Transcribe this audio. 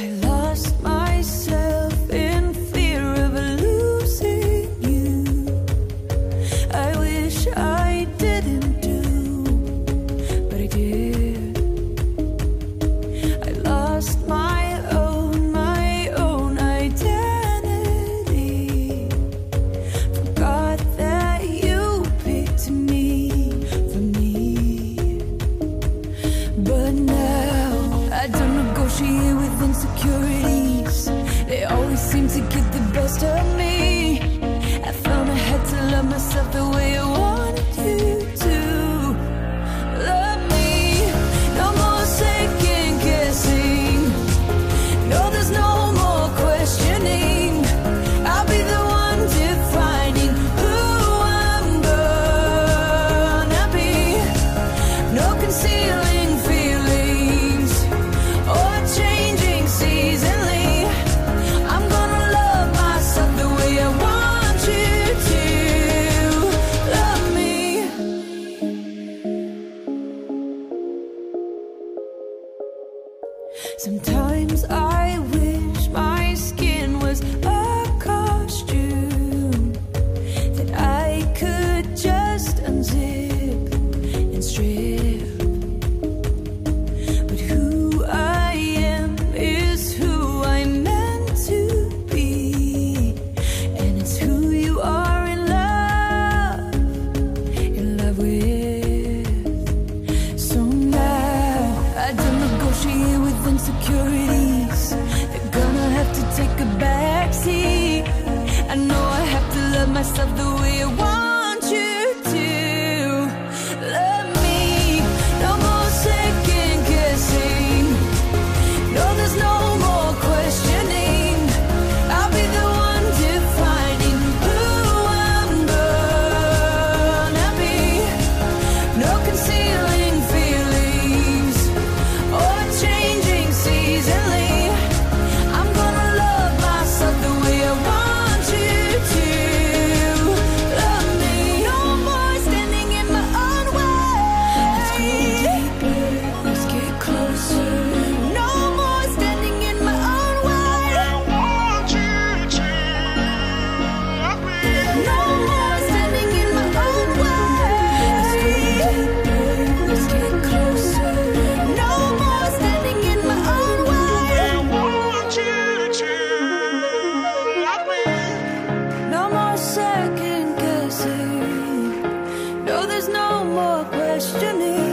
I lost my the way you want. Sometimes I will. insecurities. They're gonna have to take a backseat. I know I have to love myself the way questioning.